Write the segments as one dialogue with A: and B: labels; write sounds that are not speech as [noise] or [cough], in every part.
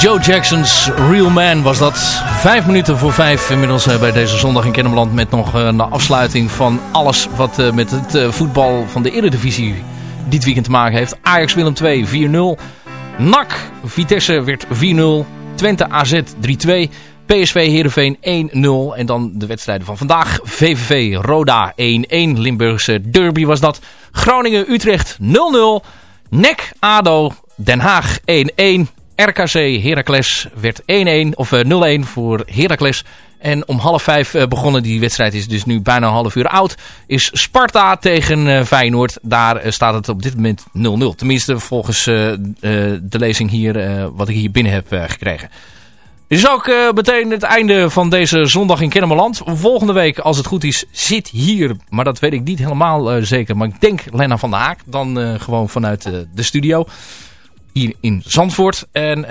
A: Joe Jackson's Real Man was dat. Vijf minuten voor vijf inmiddels eh, bij deze zondag in Kennemerland. Met nog een eh, afsluiting van alles wat eh, met het voetbal van de Eredivisie dit weekend te maken heeft. Ajax Willem 2 4-0. NAC Vitesse werd 4-0. Twente AZ 3-2. PSV Heerenveen 1-0. En dan de wedstrijden van vandaag. VVV Roda 1-1. Limburgse derby was dat. Groningen Utrecht 0-0. NEC ADO Den Haag 1-1. RKC Heracles werd 1-1 of 0-1 eh, voor Heracles. En om half vijf uh, begonnen die wedstrijd, is dus nu bijna een half uur oud. Is Sparta tegen uh, Feyenoord. Daar staat het op dit moment 0-0. Tenminste volgens de lezing hier, wat ik hier binnen heb gekregen. Dit is ook meteen het einde van deze zondag in Kennemerland. Volgende week, als het goed is, zit hier, maar dat weet ik niet helemaal zeker. Maar ik denk Lena van der Haak, dan gewoon vanuit de studio hier in Zandvoort. En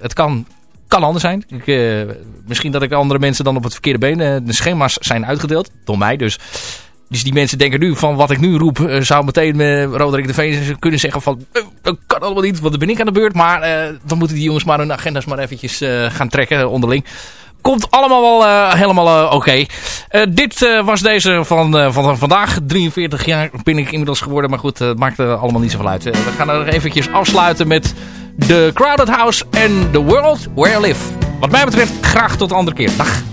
A: het kan, kan anders zijn. Ik, uh, misschien dat ik andere mensen dan op het verkeerde been... Uh, de schema's zijn uitgedeeld, door mij dus. Dus die mensen denken nu van wat ik nu roep... zou meteen met Roderick de Veen kunnen zeggen van... dat kan allemaal niet, want dan ben ik aan de beurt. Maar dan moeten die jongens maar hun agenda's maar eventjes gaan trekken onderling komt allemaal wel helemaal oké. Dit was deze van, van vandaag. 43 jaar ben ik inmiddels geworden. Maar goed, het maakt allemaal niet zoveel uit. we gaan er eventjes afsluiten met The Crowded House en The World Where I Live. Wat mij betreft graag tot de andere keer. Dag.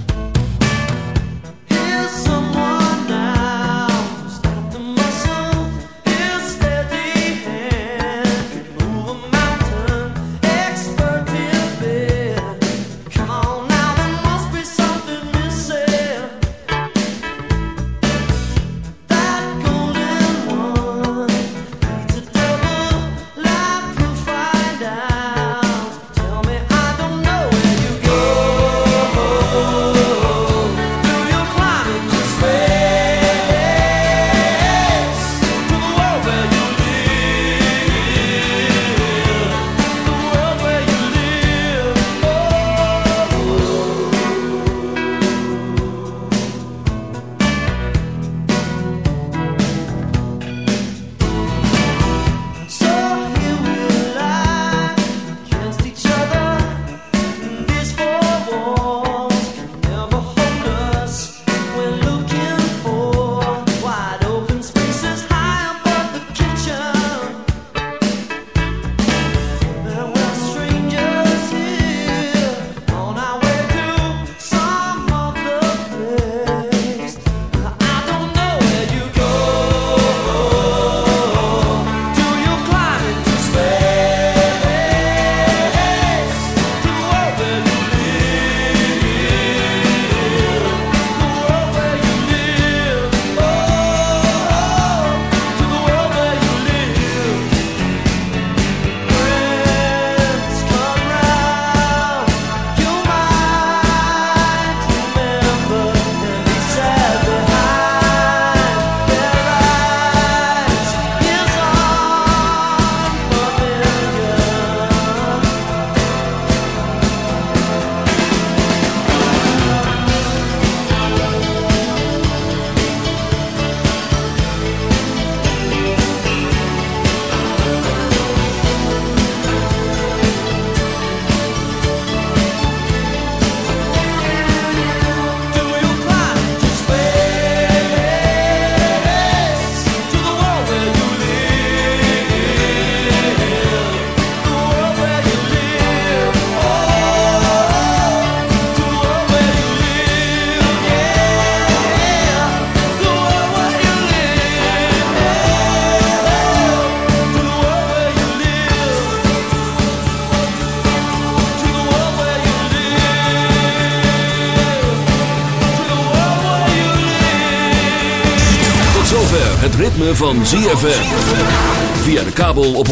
B: Van ZFM. Via de kabel op 104.5.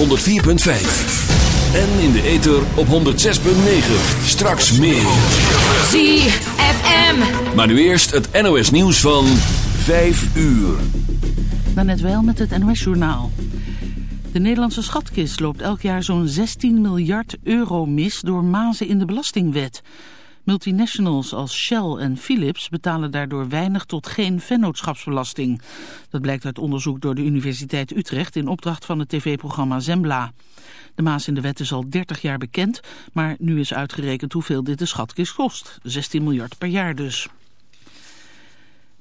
B: En in de ether op 106.9. Straks meer.
C: ZFM.
B: Maar nu eerst het NOS nieuws van 5 uur.
D: Dan net wel met het NOS journaal.
C: De Nederlandse schatkist loopt elk jaar zo'n 16 miljard euro mis door mazen in de belastingwet. Multinationals als Shell en Philips betalen daardoor weinig tot geen vennootschapsbelasting. Dat blijkt uit onderzoek door de Universiteit Utrecht in opdracht van het tv-programma Zembla. De maas in de wet is al 30 jaar bekend, maar nu is uitgerekend hoeveel dit de schatkist kost. 16 miljard per jaar dus.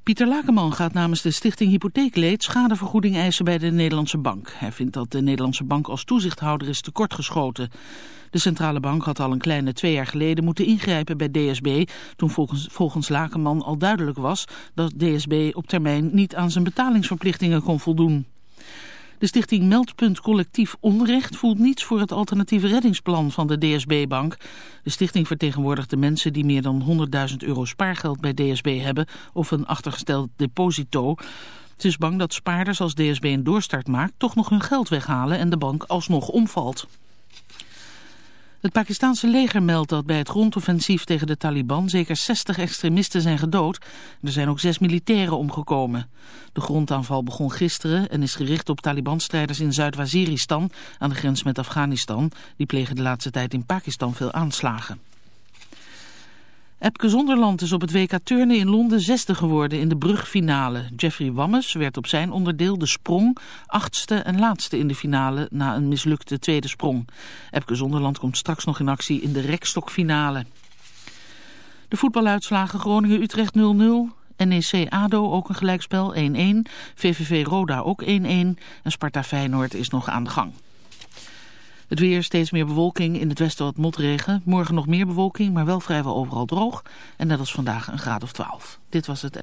C: Pieter Lakenman gaat namens de stichting Hypotheekleed schadevergoeding eisen bij de Nederlandse Bank. Hij vindt dat de Nederlandse Bank als toezichthouder is tekortgeschoten. De centrale bank had al een kleine twee jaar geleden moeten ingrijpen bij DSB... toen volgens, volgens Lakenman al duidelijk was dat DSB op termijn niet aan zijn betalingsverplichtingen kon voldoen. De stichting Meldpunt Collectief Onrecht voelt niets voor het alternatieve reddingsplan van de DSB-bank. De stichting vertegenwoordigt de mensen die meer dan 100.000 euro spaargeld bij DSB hebben of een achtergesteld deposito. Het is bang dat spaarders als DSB een doorstart maakt toch nog hun geld weghalen en de bank alsnog omvalt. Het Pakistanse leger meldt dat bij het grondoffensief tegen de Taliban zeker 60 extremisten zijn gedood. Er zijn ook zes militairen omgekomen. De grondaanval begon gisteren en is gericht op Taliban-strijders in Zuid-Waziristan aan de grens met Afghanistan. Die plegen de laatste tijd in Pakistan veel aanslagen. Epke Zonderland is op het WK Turnen in Londen zesde geworden in de brugfinale. Jeffrey Wammes werd op zijn onderdeel de sprong achtste en laatste in de finale na een mislukte tweede sprong. Epke Zonderland komt straks nog in actie in de rekstokfinale. De voetbaluitslagen Groningen-Utrecht 0-0, NEC-ADO ook een gelijkspel 1-1, VVV-Roda ook 1-1 en Sparta-Feyenoord is nog aan de gang. Het weer steeds meer bewolking, in het westen wat motregen. Morgen nog meer bewolking, maar wel vrijwel overal droog. En net als vandaag een graad of 12. Dit was het.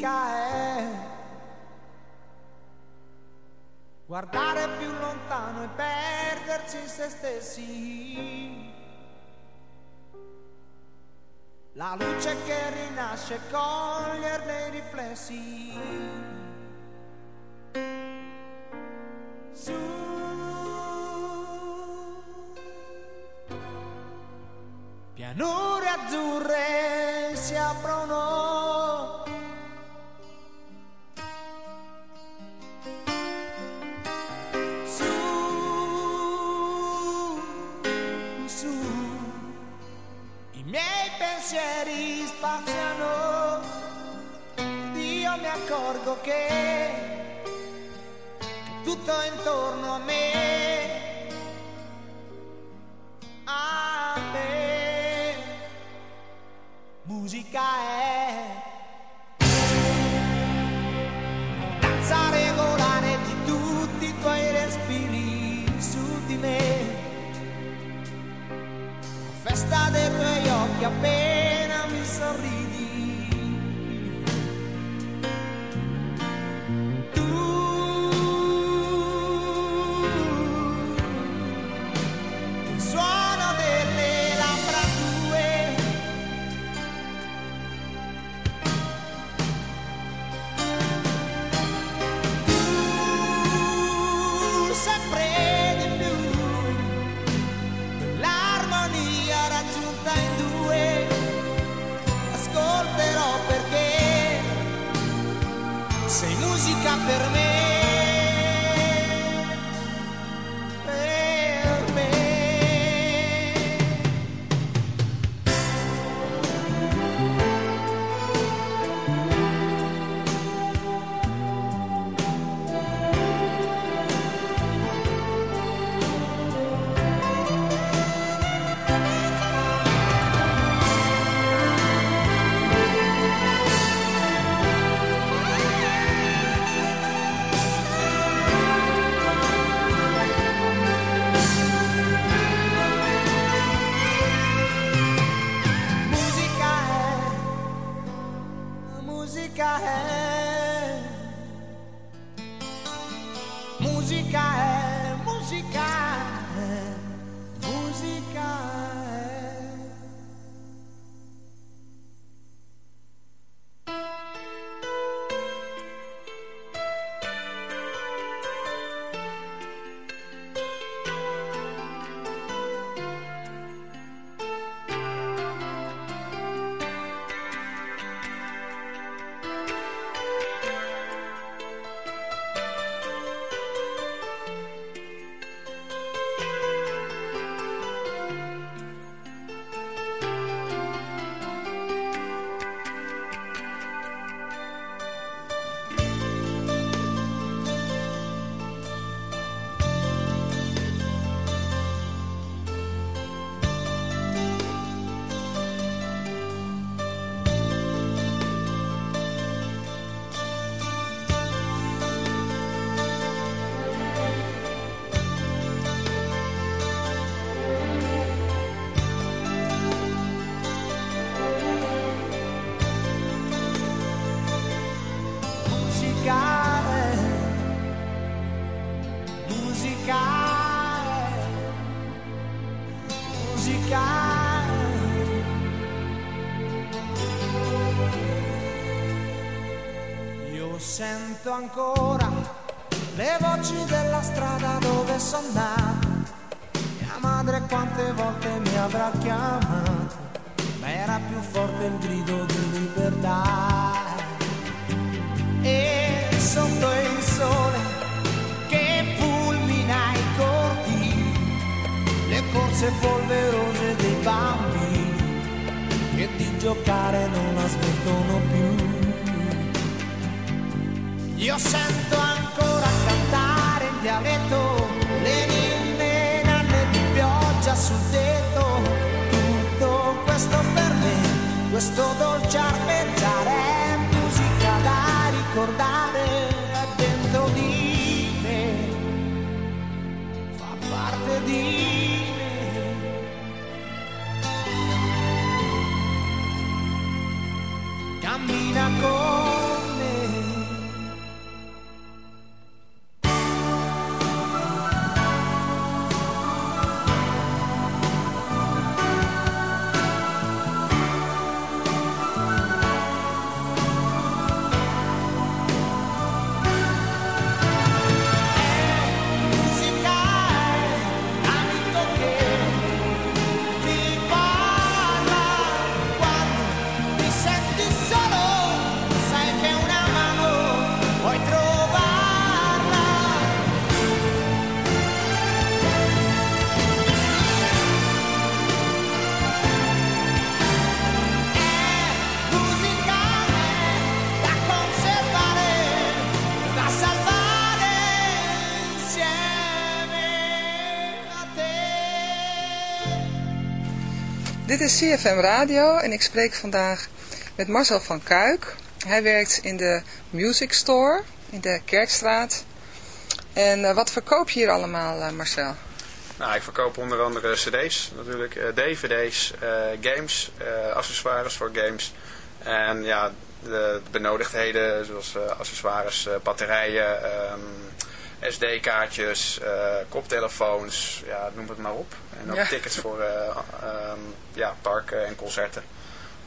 E: Musica è guardare più lontano e perdersi in se stessi. La luce che rinasce, coglierne i riflessi. Su. Pianure azzurre si aprono. Accorgo che, tutto intorno a me, a me, musica è. danza regolare di tutti i tuoi respiri su di me. Festa dei tuoi occhi appena mi sorridi. Sento ancora le voci della strada dove sono nato. Mia madre quante volte mi avrà chiamato, ma era più forte il grido di libertà e sotto il sole che fulmina i corti, le corse polverose dei bambini che di giocare non la smettono più. Io sento ancora cantare in dialetto le ninne nanne di pioggia sul tetto, tutto questo per me, questo dolce arpeggiare è musica da ricordare è dentro di me, fa parte di me. Cammina con
F: Dit is CFM Radio en ik spreek vandaag met Marcel van Kuik. Hij werkt in de Music Store in de Kerkstraat. En eh, wat verkoop je hier allemaal, eh, Marcel?
G: Nou, ik verkoop onder andere cd's natuurlijk, eh, dvd's, games, accessoires voor games. En ja, de benodigdheden zoals accessoires, batterijen, ehm, SD-kaartjes, eh, koptelefoons, ja, noem het maar op. En ook
F: Ja.
G: tickets voor eh, ehm, ja, parken en concerten.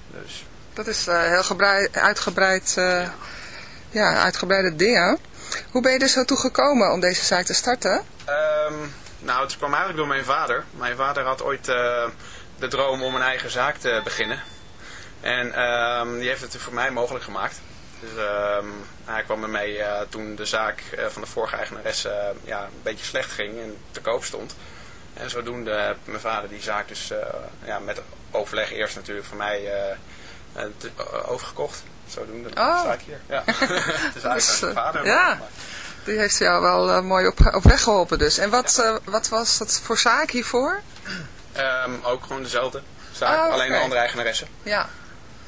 G: Dus
F: Dat is eh, heel gebrei- uitgebreid, eh, ja, uitgebreide dingen. Hoe ben je er zo toe gekomen om deze zaak te starten?
G: Ehm, nou, het kwam eigenlijk door mijn vader. Mijn vader had ooit de droom om een eigen zaak te beginnen. En ehm, die heeft het voor mij mogelijk gemaakt. Dus ehm, hij kwam met mij eh, toen de zaak eh, van de vorige eigenares eh, ja, een beetje slecht ging en te koop stond. En zodoende heeft mijn vader die zaak dus ja, met overleg eerst natuurlijk voor mij overgekocht. Zodoende
F: Oh.
G: sta ik hier. Ja. [laughs] het is eigenlijk mijn
F: eh,
G: vader.
F: ja.
G: maar-
F: Die heeft jou wel mooi op, op weg geholpen dus. En wat, wat was dat voor zaak hiervoor?
G: Ehm, ook gewoon dezelfde zaak,
F: Oh,
G: alleen een andere eigenaresse.
F: Ja,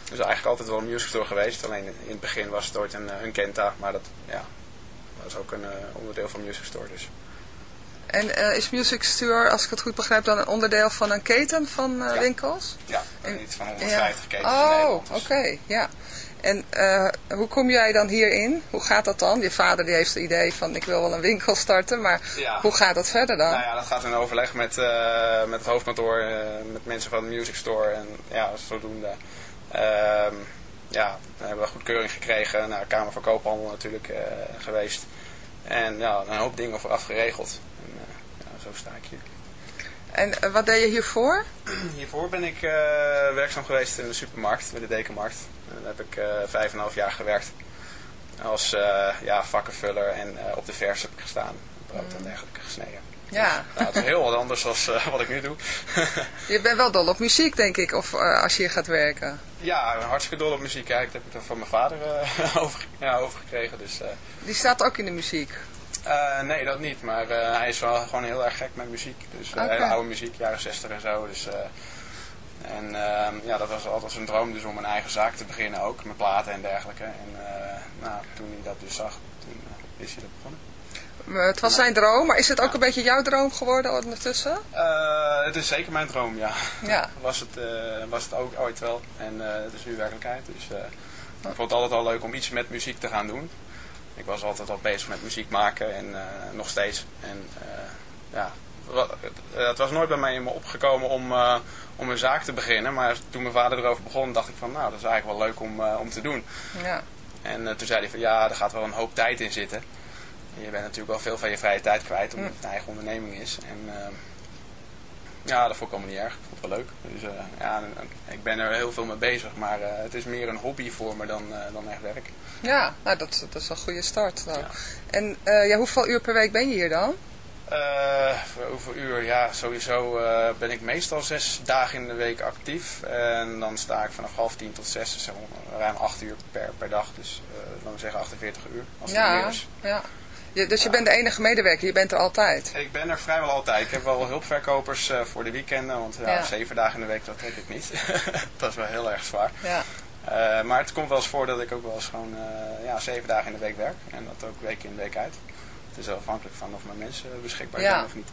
G: Dus eigenlijk altijd wel een music store geweest. Alleen in het begin was het ooit een, eh, een Kenta, maar dat ja, was ook een eh, onderdeel van music store. Dus.
F: en eh, is Music Store, als ik het goed begrijp, dan een onderdeel van een keten van
G: Ja.
F: winkels?
G: Ja,
F: En-
G: iets van 150 ketens in
F: Oh,
G: Nederland.
F: oké,
G: Dus.
F: ja. En hoe kom jij dan hierin? Hoe gaat dat dan? Je vader die heeft het idee van ik wil wel een winkel starten, maar
G: Ja.
F: hoe gaat dat verder dan?
G: Nou ja, dat gaat in overleg met, met het hoofdkantoor, met mensen van de music store en ja, zodoende. Ehm ja, we hebben we goedkeuring gekregen naar de Kamer van Koophandel natuurlijk eh, geweest. En ja, een hoop dingen vooraf geregeld. En, eh, ja, zo sta ik hier.
F: En eh, wat deed je hiervoor? [clears throat]
G: Hiervoor ben ik werkzaam geweest in de supermarkt, bij de Dekenmarkt. En daar heb ik vijf en een half jaar gewerkt. Als ja, vakkenvuller en op de vers heb ik gestaan. Brood en dergelijke gesneden.
F: Ja,
G: Nou, het is heel wat anders dan wat ik nu doe. [laughs]
F: je bent wel dol op muziek denk ik, of eh, als je hier gaat werken.
G: ja, hartstikke dol op muziek. Ik heb het er van mijn vader eh, [laughs] over, ja, overgekregen. Dus, eh,
F: Die staat ook in de muziek.
G: eh, nee, dat niet. Maar eh, hij is wel gewoon heel erg gek met muziek. Dus eh, hele oude muziek, jaren 60 en zo. Dus, eh, en ehm, ja, dat was altijd zijn droom dus om een eigen zaak te beginnen ook. Met platen en dergelijke. En eh, nou, toen hij dat dus zag, toen eh, is hij dat begonnen.
F: Maar het was zijn droom, maar is het ook een beetje jouw droom geworden ondertussen?
G: Eh, het is zeker mijn droom, ja.
F: Ja. [laughs]
G: Was het, eh, was het ook ooit wel. En eh, het is nu werkelijkheid. Dus eh, ik vond het altijd al leuk om iets met muziek te gaan doen. Ik was altijd al bezig met muziek maken en eh, nog steeds. En eh, ja, het, was nooit bij mij in me opgekomen om, eh, om een zaak te beginnen. Maar toen mijn vader erover begon, dacht ik van nou, dat is eigenlijk wel leuk om, eh, om te doen.
F: Ja.
G: En eh, toen zei hij van ja, er gaat wel een hoop tijd in zitten. Je bent natuurlijk wel veel van je vrije tijd kwijt, omdat het een eigen onderneming is. En eh, ja, dat vond ik allemaal niet erg. Ik vond het wel leuk. Dus eh, ja, ik ben er heel veel mee bezig, maar eh, het is meer een hobby voor me dan, eh, dan echt werk.
F: Ja, nou, dat, dat is een goede start.
G: Ja.
F: En ja, hoeveel uur per week ben je hier dan?
G: Voor hoeveel uur? Ja, sowieso ben ik meestal zes dagen in de week actief. En dan sta ik vanaf half tien tot zes, dus ruim acht uur per, per dag. Dus eh laten we zeggen 48 uur, als het meer
F: Ja,
G: is.
F: ja. Je, dus je bent de enige medewerker, je bent er altijd.
G: Ik ben er vrijwel altijd. Ik heb wel hulpverkopers eh, voor de weekenden, want ja,
F: Ja.
G: zeven dagen in de week, dat trek ik niet. [laughs] dat is wel heel erg zwaar.
F: Ja.
G: Eh, maar het komt wel eens voor dat ik ook wel eens gewoon eh, ja, zeven dagen in de week werk. En dat ook week in, week uit. Het is wel afhankelijk van of mijn mensen beschikbaar
F: Ja.
G: zijn of niet.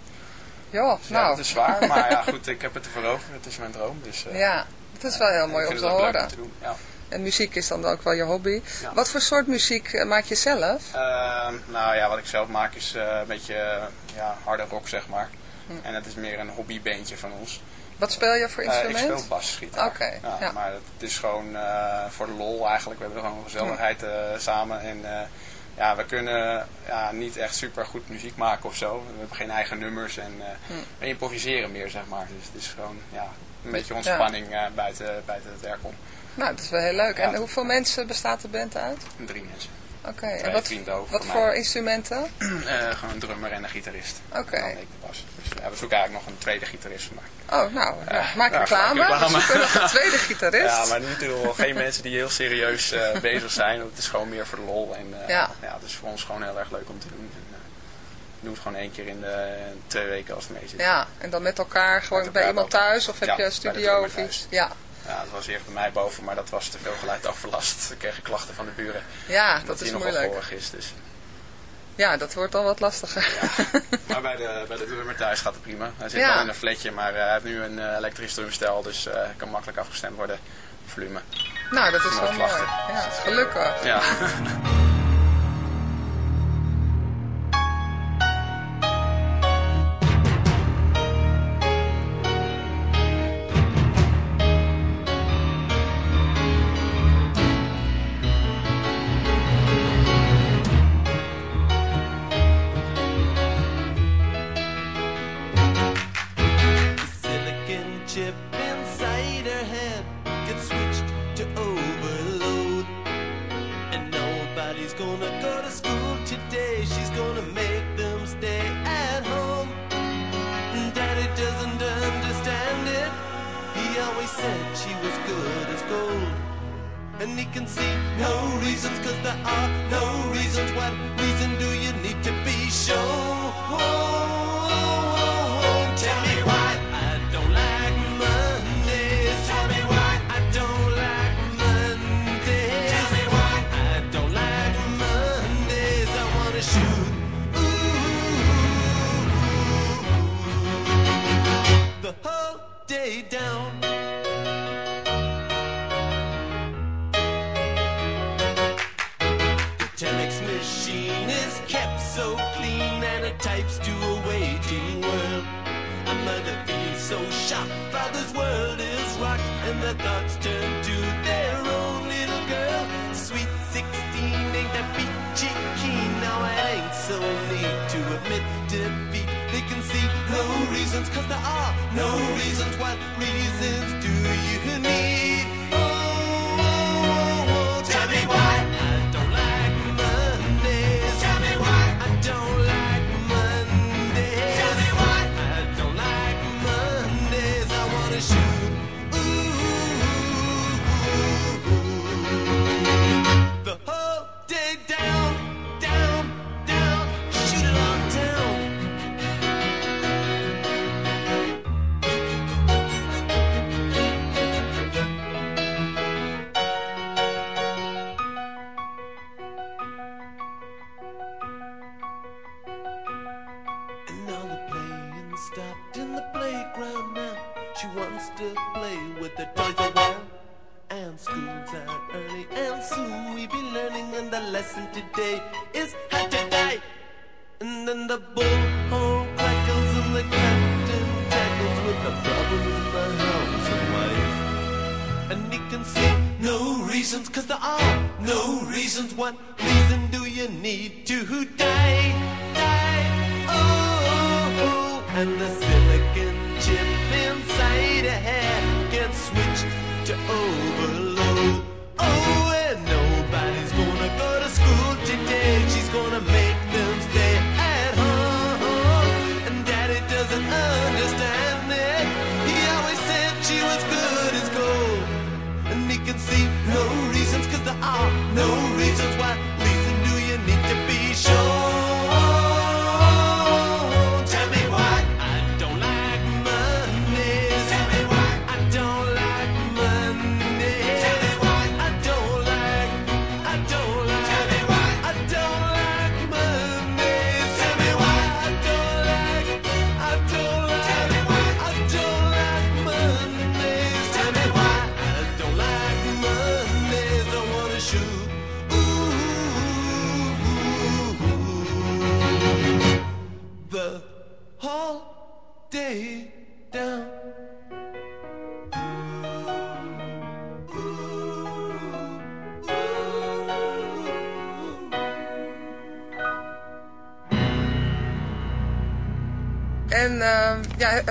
F: Joh,
G: Dus ja,
F: nou.
G: dat is zwaar, [laughs] maar ja, goed, ik heb het ervoor over. Het is mijn droom. Dus,
F: Ja, het is wel heel mooi om te
G: het
F: horen.
G: te doen. Ja.
F: En muziek is dan ook wel je hobby.
G: Ja.
F: Wat voor soort muziek eh, maak je zelf?
G: Ehm, nou ja, wat ik zelf maak is eh, een beetje eh, ja, harde rock, zeg maar.
F: Hm.
G: En het is meer een hobbybandje van ons.
F: Wat speel je voor
G: Eh, ik
F: instrument?
G: speel basgitaar.
F: Oké,
G: ja,
F: ja.
G: Maar het is gewoon voor de lol eigenlijk. We hebben gewoon gezelligheid eh, samen. En ja, we kunnen ja, niet echt super goed muziek maken of zo. We hebben geen eigen nummers en
F: Hm.
G: we improviseren meer, zeg maar. Dus het is gewoon ja, een beetje ontspanning buiten, buiten het werk om.
F: Nou, dat is wel heel leuk. En hoeveel mensen bestaat de band uit?
G: Drie mensen.
F: Oké, en wat, wat
G: voor
F: instrumenten? [clears throat]
G: Eh, gewoon een drummer en een gitarist.
F: Oké.
G: Okay. Dus ja, we zoeken eigenlijk nog een tweede gitarist vandaag.
F: Oh, nou,
G: uh,
F: maak reclame. We zoeken nog een tweede [laughs] gitarist.
G: ja, maar nu natuurlijk geen mensen die heel serieus eh, bezig zijn. Het is gewoon meer voor de lol. En
F: ja.
G: ja, het is voor ons gewoon heel erg leuk om te doen. En,
A: we doen het gewoon één keer in de twee weken als het mee zit.
F: Ja, en dan met elkaar gewoon bij iemand thuis of heb je een studio of iets? Ja,
A: ja, dat was eerst bij mij boven, maar dat was te veel geluidsoverlast. Ik kreeg klachten van de buren.
F: Ja,
A: dat,
F: dat is
A: nog
F: moeilijk.
A: is, dus...
F: Ja, dat wordt al wat lastiger.
A: Maar bij de, bij de drummer thuis gaat het prima. Hij zit
F: ja.
A: wel in een fletje, maar eh, hij heeft nu een eh, elektrisch drumstel, dus uh, kan makkelijk afgestemd worden volume.
F: Nou, dat is wel mooi. Ja, gelukkig.
A: Ja. [laughs]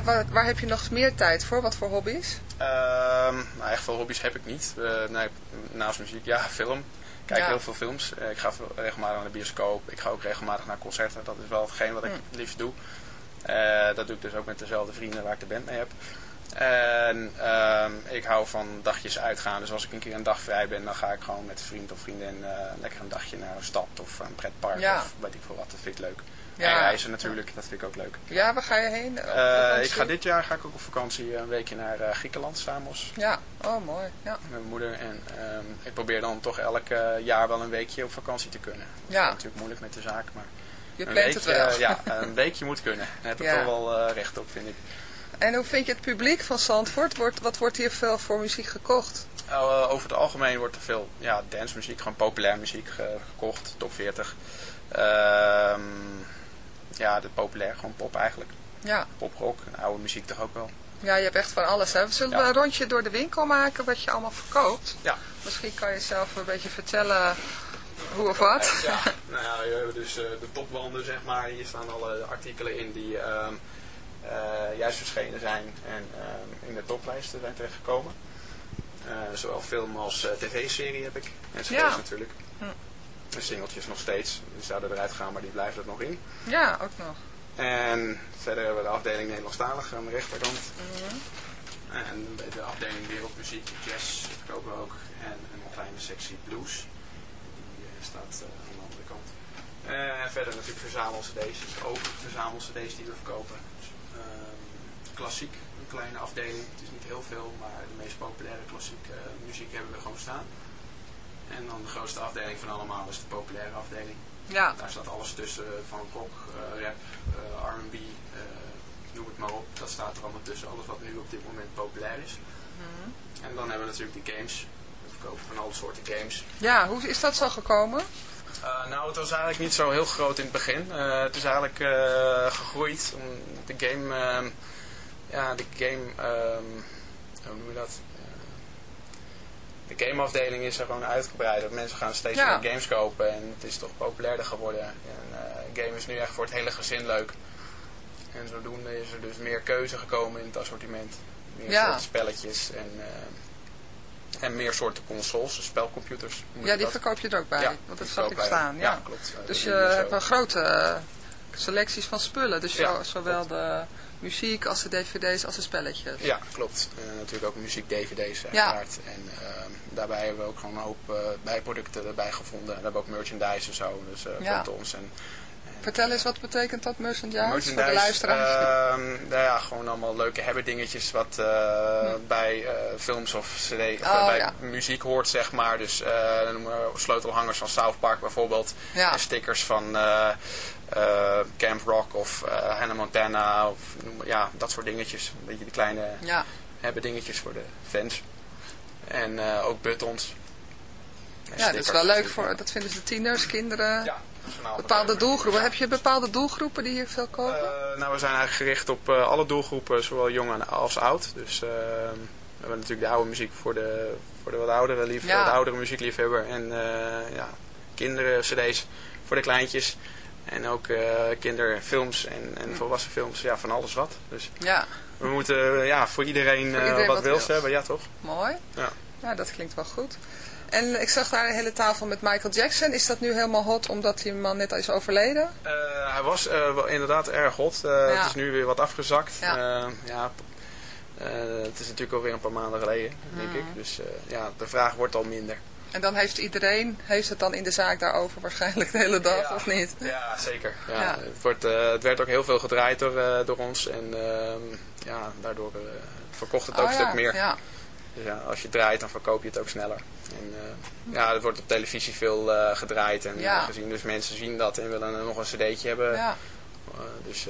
F: waar, waar, heb je nog meer tijd voor? Wat voor hobby's?
A: Ehm, nou, veel hobby's heb ik niet. Eh, naast muziek, ja, film. Ik kijk heel veel films. Eh, ik ga regelmatig naar de bioscoop. Ik ga ook regelmatig naar concerten. Dat is wel hetgeen wat ik
F: hmm.
A: het liefst doe. Eh, dat doe ik dus ook met dezelfde vrienden waar ik de band mee heb. En ehm, ik hou van dagjes uitgaan. Dus als ik een keer een dag vrij ben, dan ga ik gewoon met vriend of vriendin lekker een dagje naar een stad of een pretpark
F: ja.
A: of weet ik veel wat. Dat vind ik leuk
G: reizen natuurlijk, dat vind ik ook leuk.
F: Ja, waar ga je heen?
G: Eh, ik ga dit jaar ga ik ook op vakantie een weekje naar eh, Griekenland, Samos,
F: Ja, oh mooi. Ja.
G: met mijn moeder. En ehm, ik probeer dan toch elk jaar wel een weekje op vakantie te kunnen. Dat
F: Ja.
G: is natuurlijk moeilijk met de zaak, maar
F: Je
G: een
F: plant het
G: weekje,
F: wel.
G: ja, een [laughs] weekje moet kunnen. Daar heb ik
F: Ja.
G: toch wel eh, recht op, vind ik.
F: En hoe vind je het publiek van Zandvoort? Wordt, wat wordt hier veel voor muziek gekocht?
G: Over het algemeen wordt er veel ja, dancemuziek, gewoon populair muziek gekocht, top 40. Ehm, ja, de populair, gewoon pop eigenlijk.
F: Ja.
G: Poprock, en oude muziek toch ook wel.
F: Ja, je hebt echt van alles. Hè? Zullen we een rondje door de winkel maken wat je allemaal verkoopt?
G: Ja.
F: Misschien kan je zelf een beetje vertellen hoe of wat.
G: Ja, nou ja, we hebben dus eh, de topwanden, zeg maar. Hier staan alle artikelen in die ehm, eh, juist verschenen zijn en ehm, in de toplijsten zijn terechtgekomen. Eh, zowel film als eh, tv-serie heb ik. En cd's
F: Ja.
G: natuurlijk.
F: Hm.
G: De singeltjes nog steeds. Die zouden eruit gaan, maar die blijven er nog in.
F: Ja, ook nog.
G: En verder hebben we de afdeling Nederlandstalig aan de rechterkant.
F: Mhm.
G: En de afdeling Wereldmuziek, jazz verkopen we ook. En een kleine sectie blues. Die eh, staat eh, aan de andere kant. Eh, en verder natuurlijk verzamel-cd's. Dus ook verzamel-cd's die we verkopen. Dus, ehm, klassiek, een kleine afdeling. Het is niet heel veel, maar de meest populaire klassieke eh, muziek hebben we gewoon staan. En dan de grootste afdeling van allemaal is de populaire afdeling.
F: Ja.
G: Daar staat alles tussen eh, van rock, eh, rap, eh, R&B, noem het maar op. Dat staat er allemaal tussen, alles wat nu op dit moment populair is.
F: Mhm.
G: En dan hebben we natuurlijk de games. We verkopen van alle soorten games.
F: Ja, hoe is dat zo gekomen?
G: Nou, het was eigenlijk niet zo heel groot in het begin. Het is eigenlijk gegroeid. Om de game, uh, ja, de game, um, hoe noem je dat? De gameafdeling is er gewoon uitgebreid. Mensen gaan steeds
F: Ja.
G: meer games kopen en het is toch populairder geworden. En game is nu echt voor het hele gezin leuk. En zodoende is er dus meer keuze gekomen in het assortiment. Meer
F: Ja.
G: soorten spelletjes en, en meer soorten consoles, dus spelcomputers.
F: Ja, die
G: dat.
F: verkoop je er ook bij.
G: Ja,
F: want dat zag ik staan. Ja,
G: Ja, klopt. Eh,
F: Dus je hebt een grote eh, selecties van spullen. Dus zo- zowel de muziek als de dvd's als de spelletjes.
G: Ja, klopt. En natuurlijk ook muziek, dvd's uiteraard. En ehm, daarbij hebben we ook gewoon een hoop eh, bijproducten erbij gevonden. We hebben ook merchandise en zo, dus eh
F: Ja.
G: ons. En,
F: Vertel eens, wat betekent dat merchandise,
G: merchandise,
F: voor de luisteraars?
G: ehm, nou ja, gewoon allemaal leuke hebben dingetjes wat eh, bij films of cd, of
F: Oh,
G: bij
F: ja.
G: muziek hoort, zeg maar. Dus dan noemen we sleutelhangers van South Park bijvoorbeeld.
F: Ja.
G: En stickers van Camp Rock of Hannah Montana. Of, ja, dat soort dingetjes. Een beetje de kleine
F: ja.
G: hebben dingetjes voor de fans. En eh, ook buttons. En
F: ja, dat is wel leuk voor, dat vinden de tieners, kinderen,
G: Ja,
F: bepaalde doelgroepen. Heb je bepaalde doelgroepen die hier veel kopen?
G: Eh, nou, we zijn eigenlijk gericht op eh, alle doelgroepen, zowel jong als oud. Dus we hebben natuurlijk de oude muziek voor de, voor de wat oudere, lief,
F: Ja.
G: de oudere muziekliefhebber. En ja, kinderen, cd's voor de kleintjes. En ook kinderfilms en, en volwassen films. Ja, van alles wat. Dus
F: ja,
G: we moeten eh, ja, voor iedereen,
F: Voor
G: eh,
F: iedereen
G: wat, wils hebben. Ja, toch?
F: mooi.
G: Ja.
F: Ja, dat klinkt wel goed. En ik zag daar een hele tafel met Michael Jackson. Is dat nu helemaal hot omdat die man net is overleden?
G: Eh, hij was inderdaad erg hot.
F: Ja.
G: Het is nu weer wat afgezakt.
F: Ja.
G: Ja. het is natuurlijk alweer een paar maanden geleden, denk
F: Mhm.
G: ik. Dus ja, de vraag wordt al minder.
F: En dan heeft iedereen, heeft het dan in de zaak daarover waarschijnlijk de hele dag,
G: Ja.
F: of niet?
G: Ja, zeker. Ja,
F: Ja.
G: Het, wordt, eh, het werd ook heel veel gedraaid door, eh, door ons. En ehm, ja, daardoor eh, verkocht het ook
F: Oh
G: een stuk meer.
F: Ja.
G: Dus ja, als je draait, dan verkoop je het ook sneller. En ja, het wordt op televisie veel gedraaid en gezien. Dus mensen zien dat en willen nog een cd'tje hebben.
F: ja.
G: Dus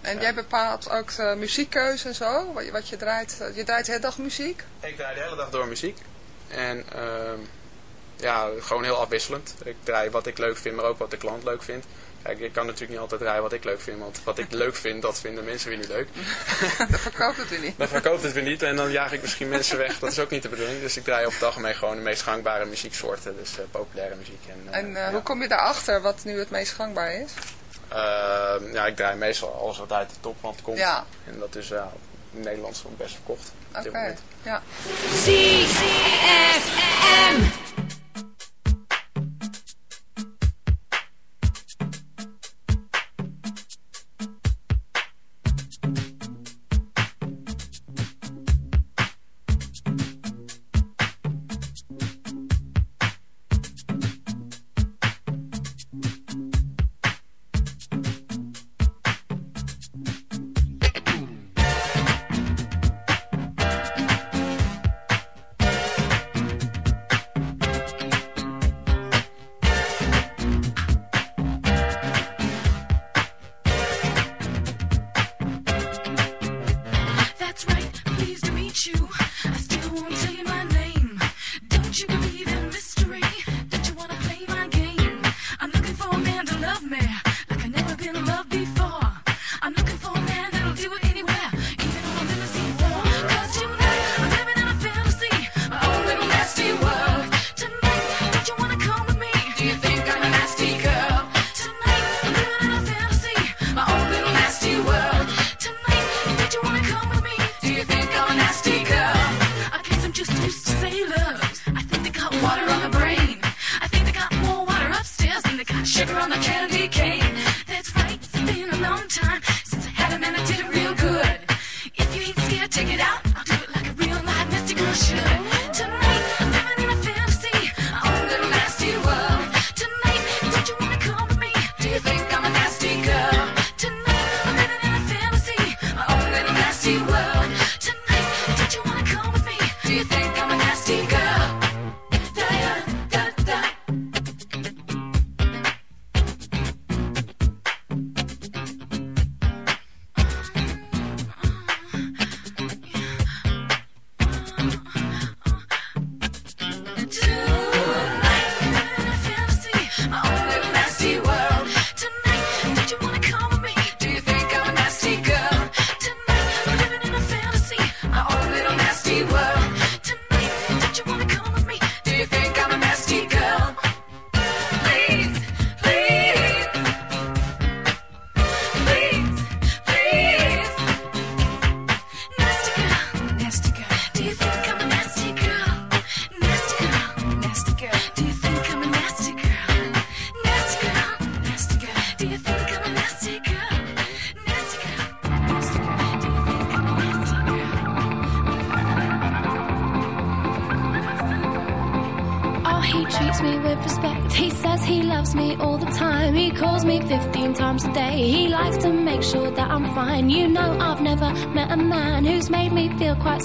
F: En
G: Ja.
F: jij bepaalt ook de muziekkeuze en zo, wat je, wat je draait. Je draait de hele dag muziek?
G: Ik draai de hele dag door muziek. En ehm, ja, gewoon heel afwisselend. Ik draai wat ik leuk vind, maar ook wat de klant leuk vindt. Kijk, ik kan natuurlijk niet altijd draaien wat ik leuk vind, want wat ik [laughs] leuk vind, dat vinden mensen weer niet leuk. [laughs]
F: Dan verkoopt het weer niet. [laughs]
G: Dan verkoopt het weer niet en dan jaag ik misschien mensen weg. Dat is ook niet de bedoeling. Dus ik draai over het algemeen gewoon de meest gangbare muzieksoorten. Dus eh, populaire muziek. En, eh,
F: En eh,
G: ja.
F: hoe kom je daarachter wat nu het meest gangbaar is?
G: Ehm, ja, ik draai meestal alles wat uit de topwand komt.
F: Ja.
G: En dat is ja, in Nederland gewoon best verkocht op dit
F: Oké,
G: moment.
F: ja.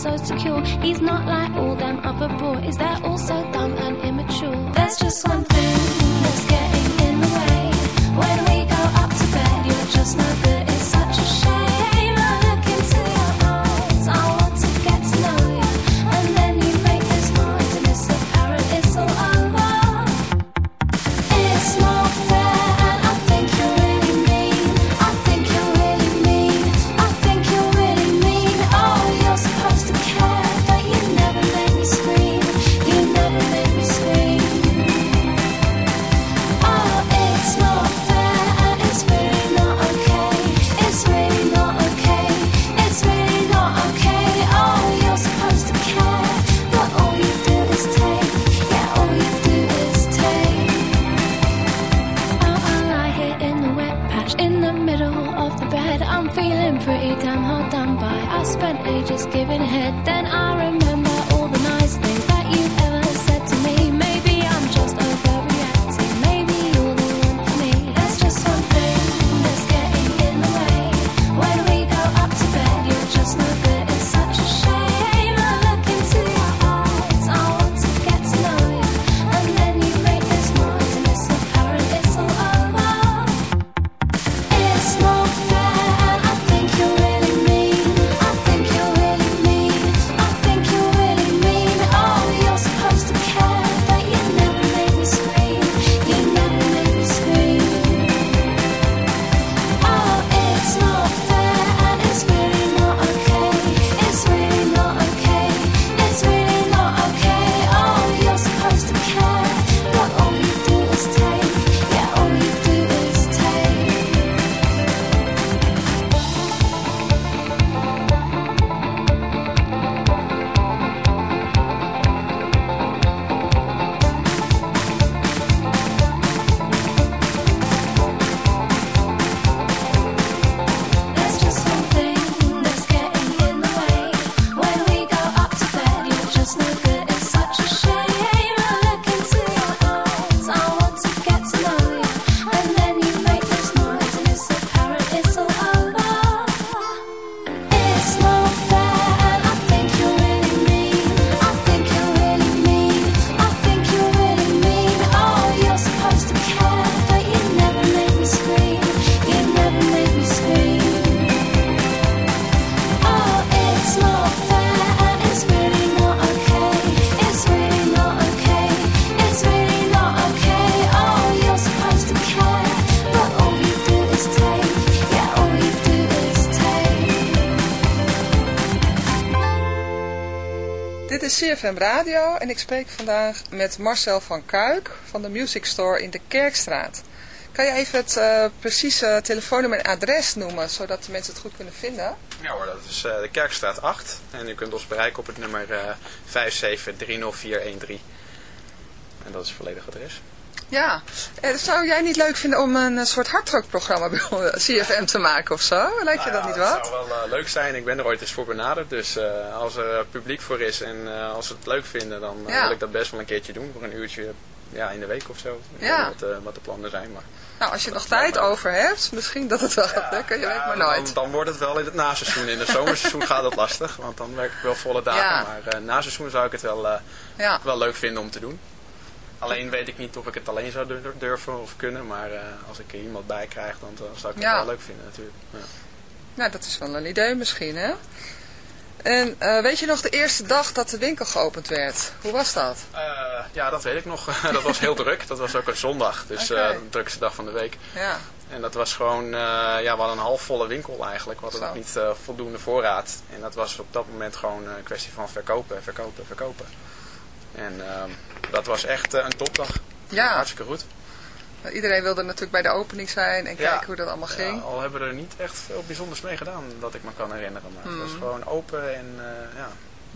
H: So secure. He's not like all them other boys, they're patch in the middle of the bed. I'm feeling pretty damn hard done by. I spent ages giving head, then I remember all the nice things
F: CFM Radio en ik spreek vandaag met Marcel van Kuik van de Music Store in de Kerkstraat. Kan je even het eh, precieze telefoonnummer en adres noemen, zodat de mensen het goed kunnen vinden?
G: Ja hoor, dat is eh, de Kerkstraat 8. En u kunt ons bereiken op het nummer eh 5730413. En dat is het volledige adres.
F: Ja, eh, zou jij niet leuk vinden om een eh, soort hardrockprogramma bij [laughs] CFM te maken of zo? Lijkt je
G: Nou
F: dat
G: ja,
F: niet
G: Het
F: wat?
G: zou wel eh, leuk zijn. Ik ben er ooit eens voor benaderd. Dus als er publiek voor is en als ze het leuk vinden, dan
F: Ja.
G: wil ik dat best wel een keertje doen. Voor een uurtje ja, in de week of zo.
F: Ja.
G: Wat, wat de plannen zijn. Maar
F: Nou, als je nog tijd over hebt, misschien dat het wel gaat lukken, je weet maar nooit.
G: Dan, dan wordt het wel in het naseizoen. In het zomerseizoen gaat het lastig. Want dan werk ik wel volle dagen.
F: Ja.
G: Maar na seizoen zou ik het wel, wel leuk vinden om te doen. Alleen weet ik niet of ik het alleen zou dur- durven of kunnen. Maar eh, als ik er iemand bij krijg, dan, dan zou ik het
F: Ja.
G: wel leuk vinden natuurlijk. Ja.
F: Nou, dat is wel een idee misschien, hè? En eh, weet je nog de eerste dag dat de winkel geopend werd? Hoe was dat?
G: Eh, ja, dat weet ik nog. [laughs] dat was heel druk. Dat was ook een zondag. Dus de drukste dag van de week.
F: Ja.
G: En dat was gewoon, ja, we hadden een halfvolle winkel eigenlijk. We hadden nog niet voldoende voorraad. En dat was op dat moment gewoon een kwestie van verkopen, verkopen, verkopen. En ehm, dat was echt eh, een topdag.
F: Ja.
G: Hartstikke goed.
F: Iedereen wilde natuurlijk bij de opening zijn en
G: Ja.
F: kijken hoe dat allemaal ging.
G: Ja, al hebben we er niet echt veel bijzonders mee gedaan, dat ik me kan herinneren. Maar het was
F: Hmm.
G: gewoon open en eh, ja.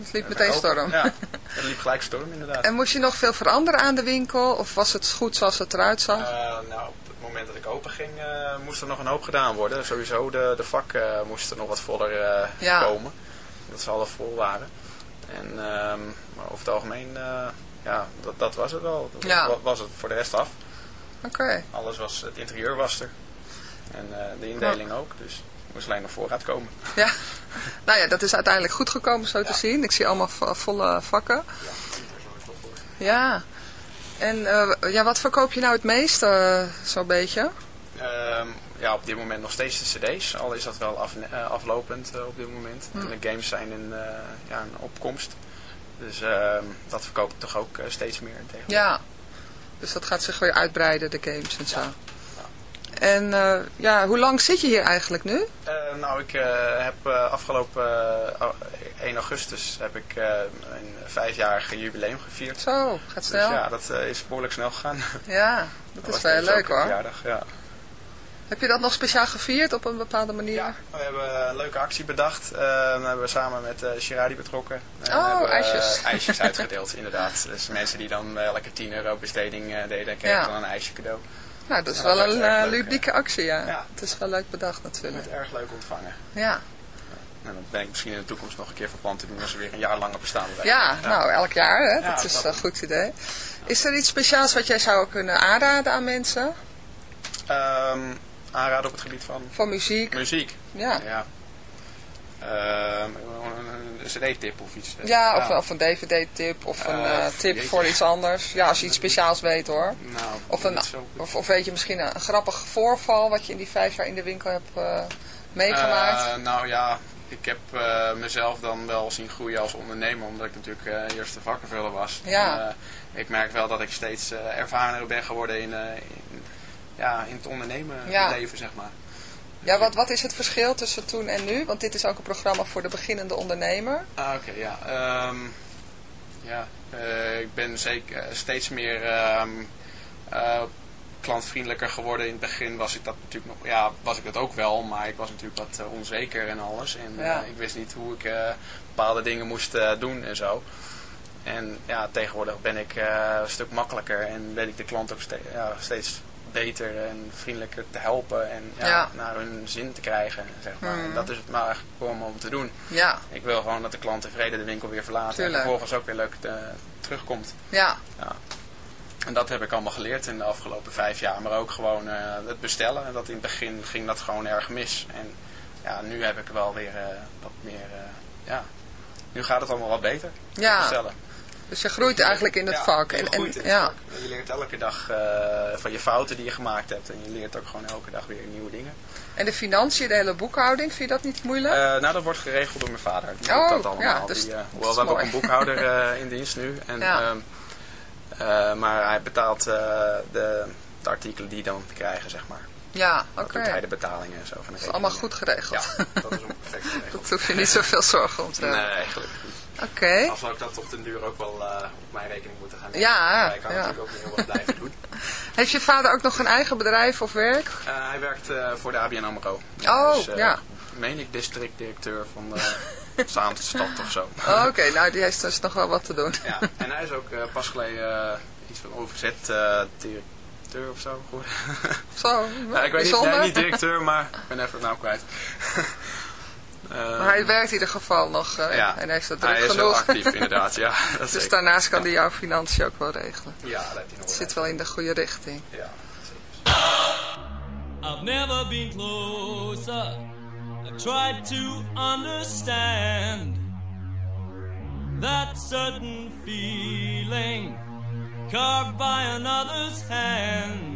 F: Het liep
G: En
F: meteen storm.
G: Ja, [laughs] het liep gelijk storm inderdaad.
F: En moest je nog veel veranderen aan de winkel? Of was het goed zoals het eruit zag?
G: Eh, nou, op het moment dat ik open ging, moest er nog een hoop gedaan worden. Sowieso, de, de vakken eh, moesten nog wat voller
F: Ja.
G: komen. Dat ze alle vol waren. En, ehm, maar over het algemeen, eh, ja, dat, dat was het wel. Dat
F: Ja.
G: wa- was het voor de rest af.
F: oké.
G: Alles was, het interieur was er. En eh, de indeling ook. Dus ik moest alleen nog voorraad komen.
F: Ja, nou ja, dat is uiteindelijk goed gekomen zo te zien. Ik zie allemaal vo- volle vakken. Ja, en eh, ja, wat verkoop je nou het meest, eh, zo'n beetje?
G: Ehm, ja, op dit moment nog steeds de cd's. Al is dat wel af, eh, aflopend eh, op dit moment. En de games zijn in, eh, ja, een opkomst. Dus ehm, dat verkoop ik toch ook steeds meer tegenwoordig.
F: Ja, dus dat gaat zich weer uitbreiden, de games en zo. En ja, hoe lang zit je hier eigenlijk nu?
G: Nou, ik heb afgelopen eh, 1 augustus heb ik een vijfjarige jubileum gevierd.
F: Zo, gaat
G: Dus
F: snel.
G: ja, dat is behoorlijk snel gegaan.
F: Ja, [laughs] dat is wel leuk hoor.
G: verjaardag, ja.
F: Heb je dat nog speciaal gevierd op een bepaalde manier?
G: We hebben een leuke actie bedacht. Eh, dan hebben we samen met Shiradi betrokken. En
F: Oh,
G: hebben we,
F: ijsjes.
G: eh, ijsjes [laughs] uitgedeeld, inderdaad. Dus mensen die dan elke 10 euro besteding deden, kregen
F: Ja.
G: dan een ijsje cadeau.
F: Nou, dat is
G: Ja,
F: wel een ludieke actie, ja.
G: Ja.
F: Het is wel leuk bedacht natuurlijk.
G: werd erg leuk ontvangen.
F: Ja.
G: En dat ben ik misschien in de toekomst nog een keer van plan te doen als we weer een jaar langer bestaan. hebben.
F: Ja, nou, elk jaar, hè.
G: Ja,
F: dat is
G: dat-
F: een goed idee. Is er iets speciaals wat jij zou kunnen aanraden aan mensen?
G: Ehm, aanraden op het gebied van
F: Van muziek?
G: muziek.
F: Ja.
G: ja. Ehm, een cd-tip of iets. eh.
F: Ja, of, een dvd-tip of een
G: Eh,
F: eh, tip
G: jeetje.
F: voor iets anders. Ja, als je iets speciaals weet hoor.
G: Nou,
F: Of, een, of, of weet je misschien een, een grappig voorval wat je in die vijf jaar in de winkel hebt meegemaakt?
G: Nou ja, ik heb mezelf dan wel zien groeien als ondernemer, omdat ik natuurlijk eh eerst de vakkenvuller was.
F: Ja.
G: En, ik merk wel dat ik steeds ervarener ben geworden in, in, ja, in het ondernemen
F: Ja.
G: leven, zeg maar.
F: ja, wat, wat is het verschil tussen toen en nu? Want dit is ook een programma voor de beginnende ondernemer.
G: Ah, oké, ja. Ehm, ja, eh, ik ben zeker eh, steeds meer ehm, eh, klantvriendelijker geworden. In het begin was ik dat natuurlijk nog, ja, was ik dat ook wel, maar ik was natuurlijk wat onzeker en alles. En
F: Ja.
G: ik wist niet hoe ik bepaalde dingen moest doen en zo. En ja, tegenwoordig ben ik een stuk makkelijker en weet ik de klant ook ja, steeds beter en vriendelijker te helpen en ja,
F: Ja.
G: naar hun zin te krijgen. Zeg maar. En dat is het maar eigenlijk gewoon om te doen.
F: Ja,
G: Ik wil gewoon dat de klant tevreden de winkel weer verlaat
F: Tuurlijk.
G: en vervolgens ook weer leuk eh, terugkomt.
F: ja,
G: En dat heb ik allemaal geleerd in de afgelopen vijf jaar. Maar ook gewoon eh, het bestellen. En dat in het begin ging dat gewoon erg mis. En ja, nu heb ik wel weer eh, wat meer... ja, nu gaat het allemaal wat beter.
F: Ja.
G: Bestellen.
F: Dus je groeit eigenlijk in het
G: Ja,
F: vak. En, en,
G: het
F: ja.
G: vak. Je leert elke dag eh, van je fouten die je gemaakt hebt. En je leert ook gewoon elke dag weer nieuwe dingen.
F: en de financiën, de hele boekhouding, vind je dat niet moeilijk?
G: Eh, nou, dat wordt geregeld door mijn vader. Die
F: Oh,
G: doet dat allemaal.
F: ja, dus
G: die, eh, hoewel, we hebben ook een boekhouder [laughs] in dienst nu. En,
F: Ja.
G: ehm, eh, maar hij betaalt de, de artikelen die dan krijgen, zeg maar.
F: ja, oké.
G: doet hij de betalingen en zo. Van de
F: Dat is allemaal goed geregeld.
G: Ja, dat is ook perfect [laughs] geregeld.
F: dat hoef je niet zoveel zorgen om te
G: Nee,
F: hebben.
G: eigenlijk niet.
F: Oké.
G: Al zou ik dat op den duur ook wel eh, op mijn rekening moeten gaan nemen.
F: Ja,
G: Maar ik kan
F: ja.
G: natuurlijk ook niet heel wat blijven doen. [laughs]
F: Heeft je vader ook nog een eigen bedrijf of werk?
G: Eh, hij werkt eh, voor de ABN AMRO.
F: Oh,
G: dus,
F: ja.
G: meen ik districtdirecteur van de [laughs] Zaanstad of zo. [laughs]
F: Oh, Oké, nou die heeft dus nog wel wat te doen.
G: Ja, en hij is ook pas geleden iets van overzet directeur of zo. Goed.
F: Zo,
G: Ja, ik weet niet, nee, niet directeur, maar ik ben even het nou kwijt. Eh,
F: Maar hij werkt in ieder geval nog eh,
G: ja,
F: en heeft
G: hij
F: druk
G: is
F: genoeg.
G: heel actief inderdaad, ja. [laughs] Dat
F: dus
G: zeker.
F: daarnaast kan hij jouw financiën ook wel regelen.
G: Ja, dat heeft hij nog
F: Het zit wel in de goede richting.
G: Ja,
I: I've never been closer. I tried to understand that certain feeling carved by another's hand.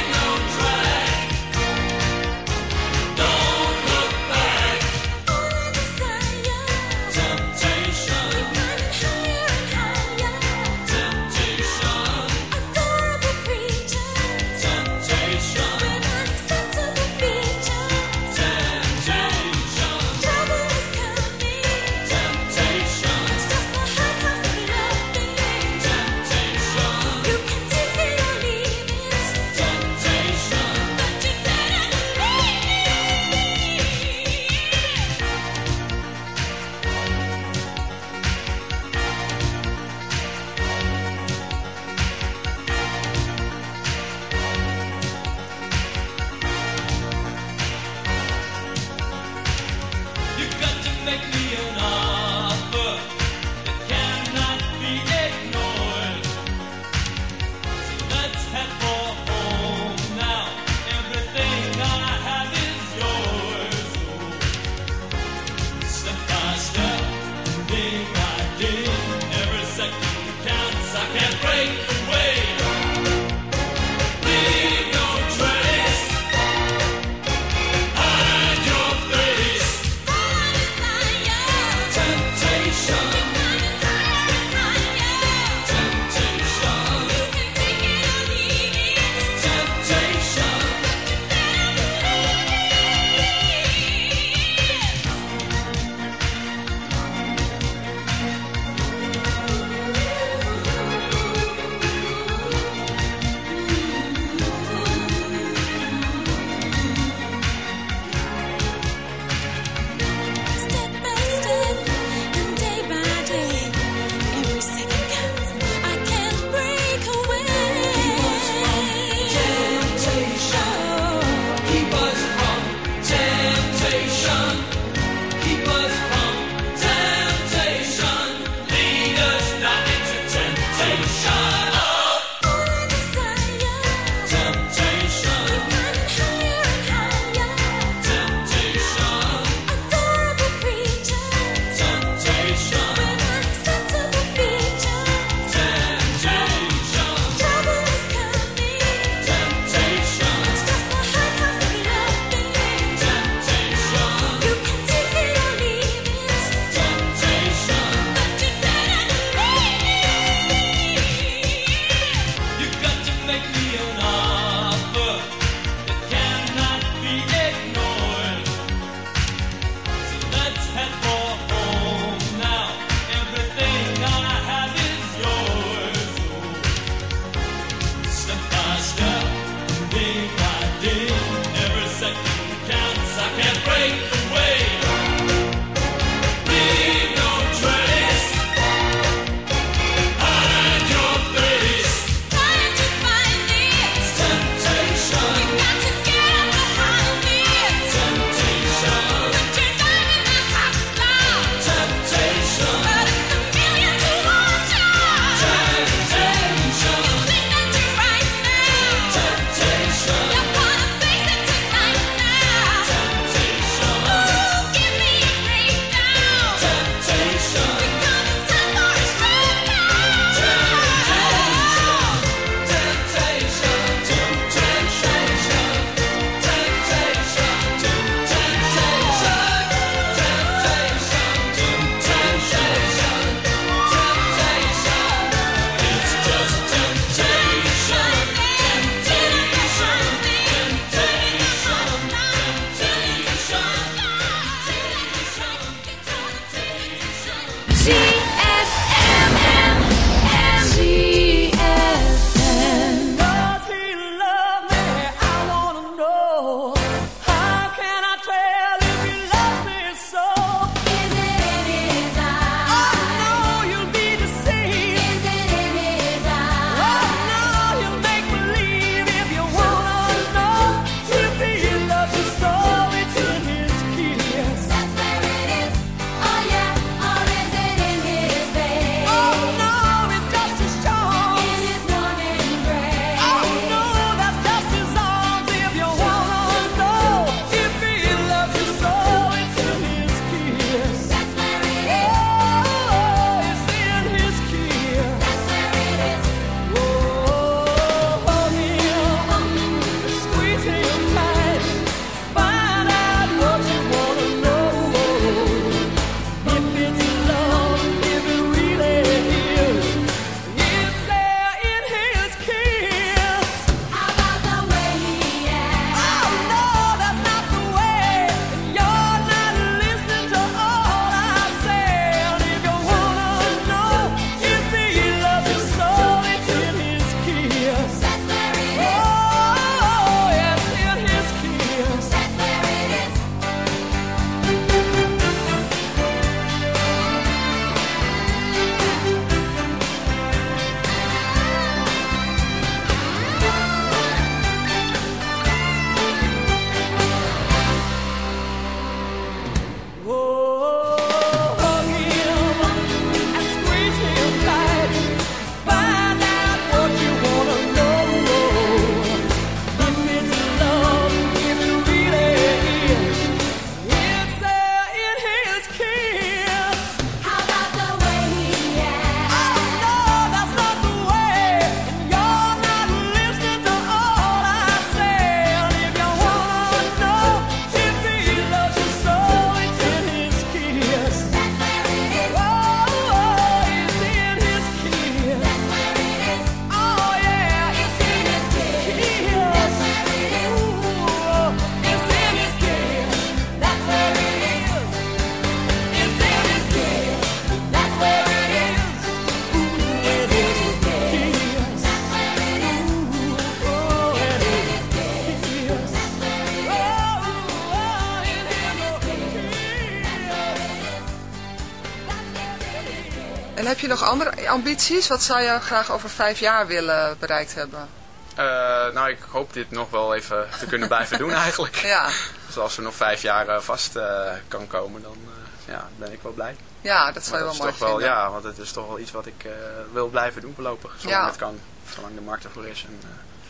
F: En heb je nog andere ambities? Wat zou je graag over vijf jaar willen bereikt hebben?
G: Eh, nou, ik hoop dit nog wel even te kunnen [laughs] blijven doen eigenlijk.
F: Ja,
G: Dus als er nog vijf jaar eh, vast eh, kan komen, dan ja, ben ik wel blij.
F: ja dat zou je wel
G: dat
F: mooi
G: is toch wel,
F: vinden.
G: ja, want het is toch wel iets wat ik wil blijven doen voorlopig. Zolang
F: Ja.
G: het kan. Zolang de markt ervoor is en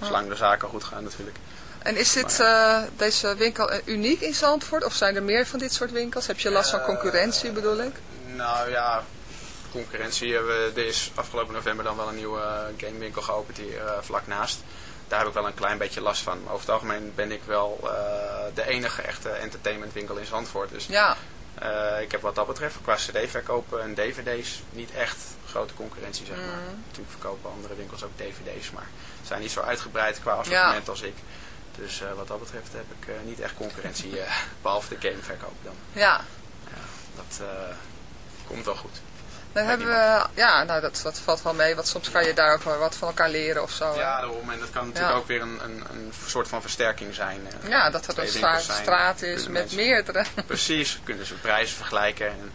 G: zolang de zaken goed gaan natuurlijk.
F: En is dit, deze winkel uniek in Zandvoort? Of zijn er meer van dit soort winkels? Heb je last van concurrentie bedoel ik?
G: Nou ja, concurrentie. we- Er is afgelopen november dan wel een nieuwe eh, gamewinkel geopend hier eh, vlak naast. Daar heb ik wel een klein beetje last van. Maar over het algemeen ben ik wel eh, de enige echte entertainmentwinkel in Zandvoort. Dus
F: Ja,
G: ik heb wat dat betreft qua cd-verkopen en dvd's niet echt grote concurrentie zeg maar.
F: Mhm.
G: Natuurlijk verkopen andere winkels ook dvd's, maar zijn niet zo uitgebreid qua assortiment als ik. Dus wat dat betreft heb ik niet echt concurrentie, eh, [laughs] behalve de gameverkoop dan.
F: ja.
G: Dat eh, komt wel goed.
F: Dan hebben we, ja, nou dat, dat valt wel mee, want soms kan je daar ook wel wat van elkaar leren of zo.
G: Ja, daarom. En dat kan natuurlijk
F: Ja.
G: ook weer een, een, een soort van versterking zijn.
F: Ja, dat
G: Twee
F: een straat, straat is met
G: mensen-
F: meerdere. [laughs]
G: Precies, kunnen ze prijzen vergelijken. En,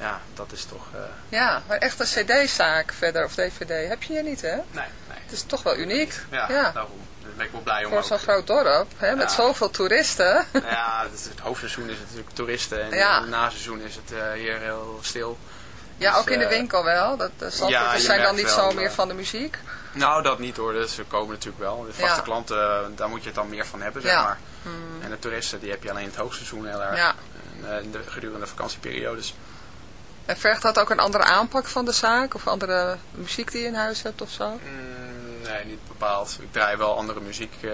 G: ja, dat is toch... eh,
F: Ja, maar echt een cd-zaak verder of dvd heb je hier niet, hè?
G: nee, nee.
F: Het is toch wel uniek.
G: Ja,
F: Ja.
G: daarom. Daar ben ik wel blij om
F: Voor zo'n groot dorp, hè, met zoveel toeristen.
G: Ja, het, het hoofdseizoen is het natuurlijk toeristen. En
F: Ja.
G: het naseizoen is het eh, hier heel stil.
F: Ja,
G: Dus,
F: ook in de
G: eh,
F: winkel wel. Dat, de Zandvoorters
G: ja,
F: zijn dan niet
G: wel,
F: zo meer
G: eh,
F: van de muziek.
G: Nou, dat niet hoor. Dus ze komen natuurlijk wel. De vaste
F: Ja.
G: klanten, eh, daar moet je het dan meer van hebben, zeg
F: Ja.
G: maar.
F: Hmm.
G: En de toeristen, die heb je alleen in het hoogseizoen heel erg.
F: Ja.
G: En, eh, de, gedurende de vakantieperiodes.
F: En vergt dat ook een andere aanpak van de zaak? Of andere muziek die je in huis hebt of zo?
G: Mm, nee, niet bepaald. Ik draai wel andere muziek eh,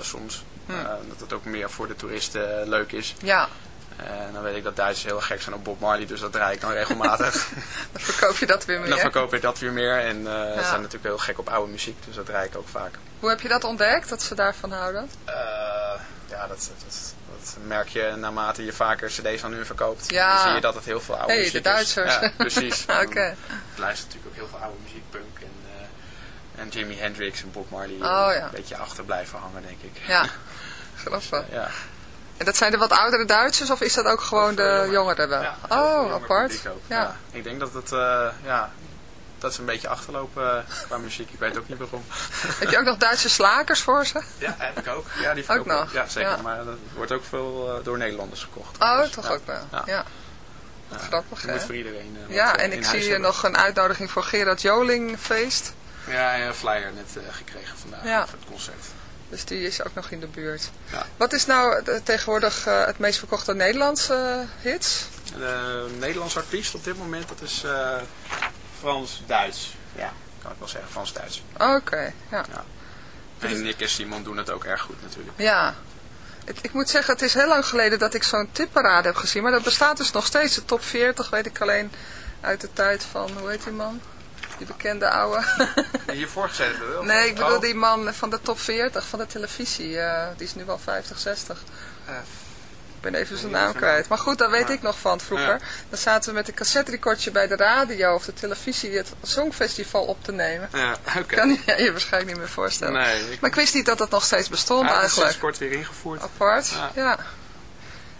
G: soms.
F: Hm.
G: Eh, dat het ook meer voor de toeristen eh, leuk is.
F: Ja,
G: En dan weet ik dat Duitsers heel gek zijn op Bob Marley, dus dat draai ik dan regelmatig. [laughs]
F: dan verkoop je dat weer
G: En
F: meer.
G: dan verkoop ik dat weer meer. En eh, ze zijn natuurlijk heel gek op oude muziek, dus dat draai ik ook vaak.
F: Hoe heb je dat ontdekt, dat ze daarvan houden?
G: Eh, ja, dat, dat, dat merk je naarmate je vaker cd's aan hun verkoopt.
F: Ja.
G: Dan zie je dat het heel veel oude
F: Hey, de
G: muziek
F: Duitsers.
G: is. Ja, precies. [laughs]
F: Oké.
G: Ik luister natuurlijk ook heel veel oude muziek, punk en, eh, en Jimi Hendrix en Bob Marley.
F: Oh, ja.
G: Een beetje achter blijven hangen, denk ik.
F: Ja, [laughs] grappig.
G: Ja.
F: En dat zijn de wat oudere Duitsers of is dat ook gewoon de jongeren wel? oh, apart. Ja.
G: Ik denk dat het, eh, ja, dat ze een beetje achterlopen eh, qua muziek. Ik weet ook niet waarom. [laughs]
F: Heb je ook nog Duitse slakers voor ze?
G: Ja, heb ik ook. Ja, die
F: Ook nog?
G: Ja, zeker.
F: Ja.
G: Maar dat wordt ook veel eh, door Nederlanders gekocht.
F: Oh,
G: Dus,
F: toch
G: ja.
F: ook wel. Ja.
G: Ja.
F: Grappig, hè?
G: voor iedereen eh,
F: Ja,
G: eh,
F: en ik zie hier nog een uitnodiging voor Gerard Joling feest.
G: Ja, een flyer net eh, gekregen vandaag voor het concert.
F: Dus die is ook nog in de buurt.
G: Ja.
F: Wat is nou eh, tegenwoordig eh, het meest verkochte Nederlandse eh, hits?
G: De Nederlandse artiest op dit moment, dat is eh, Frans-Duits. Ja, kan ik wel zeggen, Frans-Duits.
F: Oké, ja.
G: En Nick en Simon doen het ook erg goed natuurlijk.
F: Ja. Het- ik moet zeggen, het is heel lang geleden dat ik zo'n tipparade heb gezien. Maar dat bestaat dus nog steeds. De top 40 weet ik alleen uit de tijd van, hoe heet die man? Die bekende ouwe.
G: Hiervoor gezet hebben we wel.
F: nee, ik bedoel
G: Oh,
F: die man van de top 40 van de televisie. eh, die is nu al 50, 60.
G: eh,
F: Ik ben even zijn naam kwijt. Maar goed, dat weet
G: Ja.
F: ik nog van vroeger.
G: Ja.
F: Dan zaten we met een cassette-recordje bij de radio of de televisie het Songfestival op te nemen.
G: Ja, oké.
F: Kan je je waarschijnlijk niet meer voorstellen.
G: Nee, ik-
F: Maar ik wist niet dat het nog steeds bestond
G: Ja, dat is
F: eigenlijk.
G: sinds kort weer ingevoerd.
F: Apart,
G: Ja.
F: ja.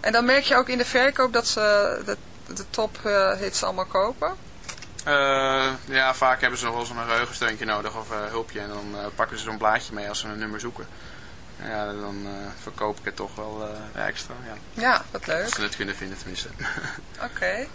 F: En dan merk je ook in de verkoop dat ze de, de top eh, hits allemaal kopen.
G: Eh, ja, vaak hebben ze nog wel eens een geheugensteuntje nodig of eh, hulpje. En dan eh, pakken ze zo'n blaadje mee als ze een nummer zoeken. Ja, dan verkoop ik het toch wel extra. Ja.
F: Ja, wat
G: Als
F: leuk.
G: ze het kunnen vinden tenminste.
F: Oké.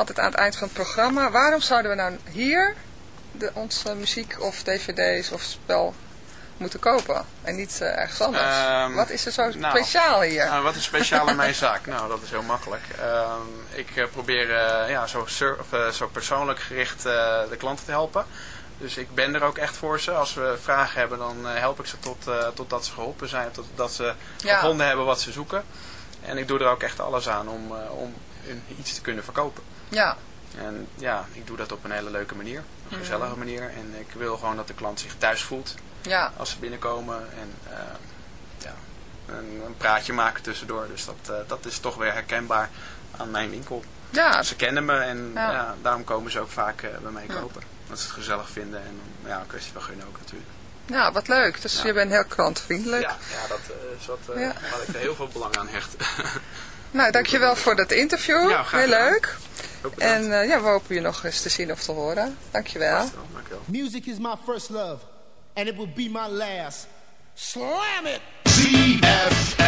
F: Altijd aan het eind van het programma. Waarom zouden we nou hier de, onze muziek of dvd's of spel moeten kopen? En niet eh, ergens anders?
G: Ehm,
F: wat is er zo
G: nou,
F: speciaal hier?
G: Nou, wat is speciaal aan mijn [laughs] zaak? Nou, dat is heel makkelijk. Ehm, ik eh, probeer eh, ja, zo, zo persoonlijk gericht de klanten te helpen. Dus ik ben er ook echt voor ze. Als we vragen hebben, dan help ik ze tot, totdat ze geholpen zijn. Totdat ze
F: Ja.
G: gevonden hebben wat ze zoeken. En ik doe er ook echt alles aan om, eh, om iets te kunnen verkopen.
F: Ja.
G: En ja, ik doe dat op een hele leuke manier. Een
F: Mhm.
G: gezellige manier. En ik wil gewoon dat de klant zich thuis voelt
F: Ja.
G: als ze binnenkomen. En eh, ja, een, een praatje maken tussendoor. Dus dat, eh, dat is toch weer herkenbaar aan mijn winkel.
F: Ja.
G: Ze kennen me en
F: Ja.
G: ja. daarom komen ze ook vaak bij mij kopen. Dat ze het gezellig vinden en ja, een kwestie van gunnen ook natuurlijk.
F: Ja, wat leuk. Dus
G: Ja.
F: je bent heel klantvriendelijk.
G: Ja, ja dat eh, is wat eh,
F: Ja.
G: waar ik er heel veel belang aan hecht. [laughs]
F: Nou, dankjewel voor dat interview.
G: Ja, graag
F: heel leuk. En eh, ja, we hopen je nog eens te zien of te horen. Dankjewel.
G: Dankjewel.
J: Music is my first love, and it will be my last. Slam it!
K: ZFM.